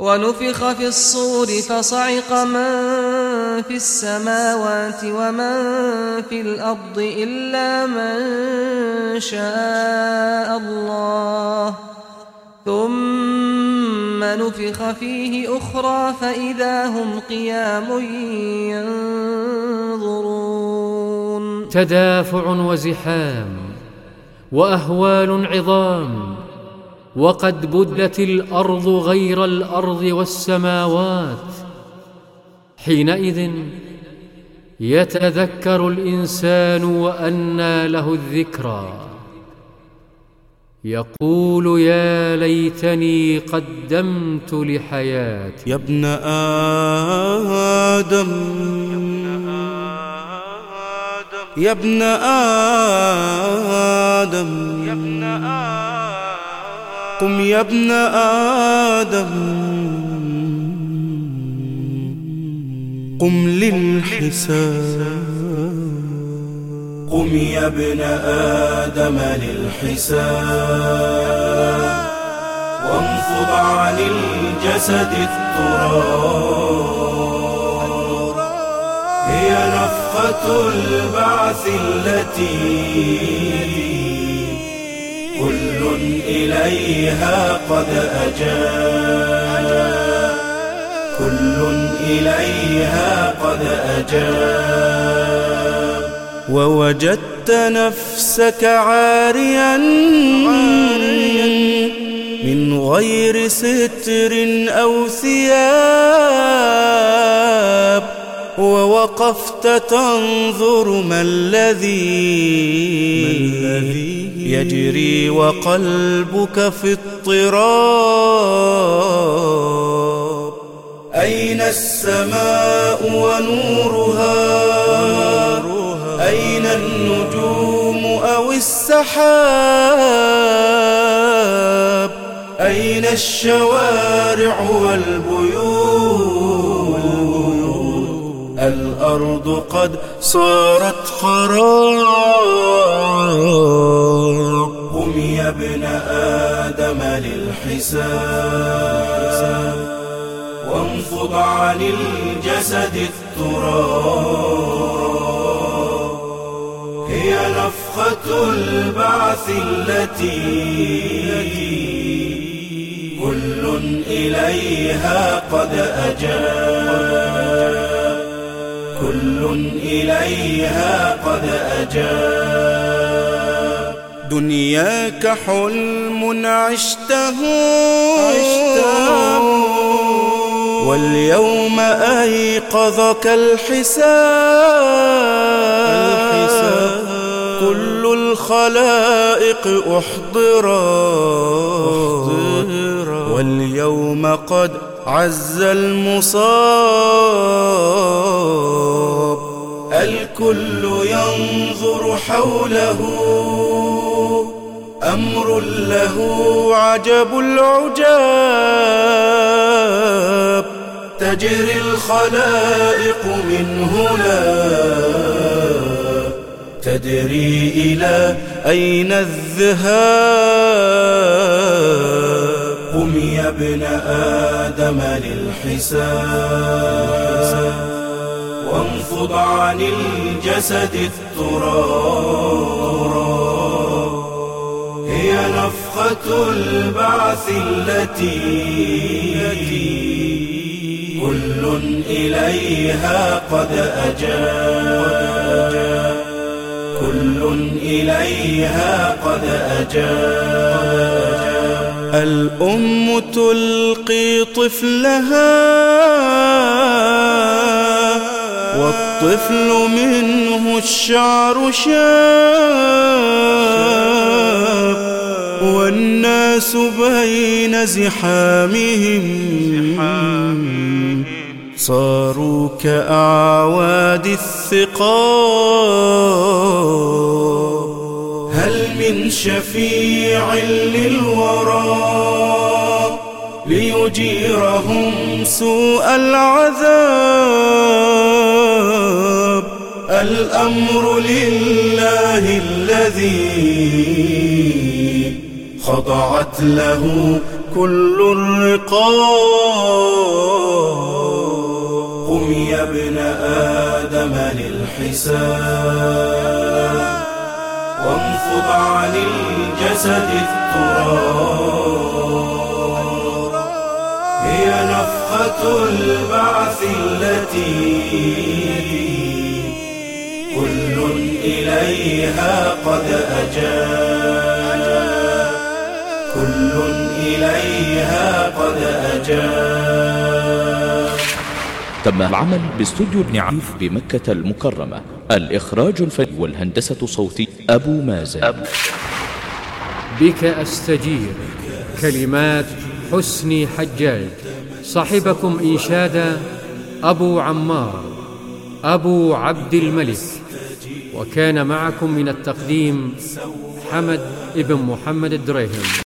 ونفخ في الصور فصعق من في السماوات ومن في الأرض إلا من شاء الله. ثم نفخ فيه أخرى فإذا هم قيام ينظرون. تدافع وزحام وأهوال عظام وقد بدت الأرض غير الأرض والسماوات. حينئذ يتذكر الإنسان وأنى له الذكرى. يقول يا ليتني قدمت لحياتي. يا ابن آدم. يا ابن آدم. يا ابن آدم قم يا ابن آدم. قم للحساب. قم يا ابن آدم للحساب. وانفض عن الجسد التراب. هي نفخة البعث التي كل إليها قد أجاب كل إليها قد أجاب ووجدت نفسك عاريا من غير ستر أو ثياب. ووقفت تنظر ما الذي يجري وقلبك في اضطراب. أين السماء ونورها؟ أين النجوم أو السحاب؟ أين الشوارع والبيوت؟ الأرض قد صارت خراب قم يا ابن آدم للحساب. وانفض عن الجسد التراب. هي نفخة البعث التي كل إليها قد أجاب. كل إليها قد أجاب. دنياك حلم عشته, عشته. واليوم أيقظك الحساب, الحساب. كل الخلائق أحضرت واليوم قد عز المصاب الكل ينظر حوله أمر له عجب العجاب تجري الخلائق من هنا تدري إلى أين الذهاب. قم يا ابن آدم للحساب وانفض عن الجسد التراب. هي نفخة البعث التي كل إليها قد أجاب. كل إليها قد أجاب. الأم تلقي طفلها والطفل منه الشعر شاب والناس بين زحامهم صاروا كأعواد الثقاب هل من شفيع للورى ليجيرهم سوء العذاب؟ الأمر لله الذي خضعت له كل الرقاب. قم يا ابن آدم للحساب. وانفض عن الجسد التراب. هي نفخة البعث التي كل إليها قد أجاب. كل إليها قد أجاب. تم العمل باستوديو ابن عفيف بمكة المكرمة. الإخراج الفني والهندسة الصوتي أبو مازن. بك أستجير كلمات حسني حجاج. صاحبكم إنشادا أبو عمار أبو عبد الملك. وكان معكم من التقديم حمد ابن محمد الدريهم.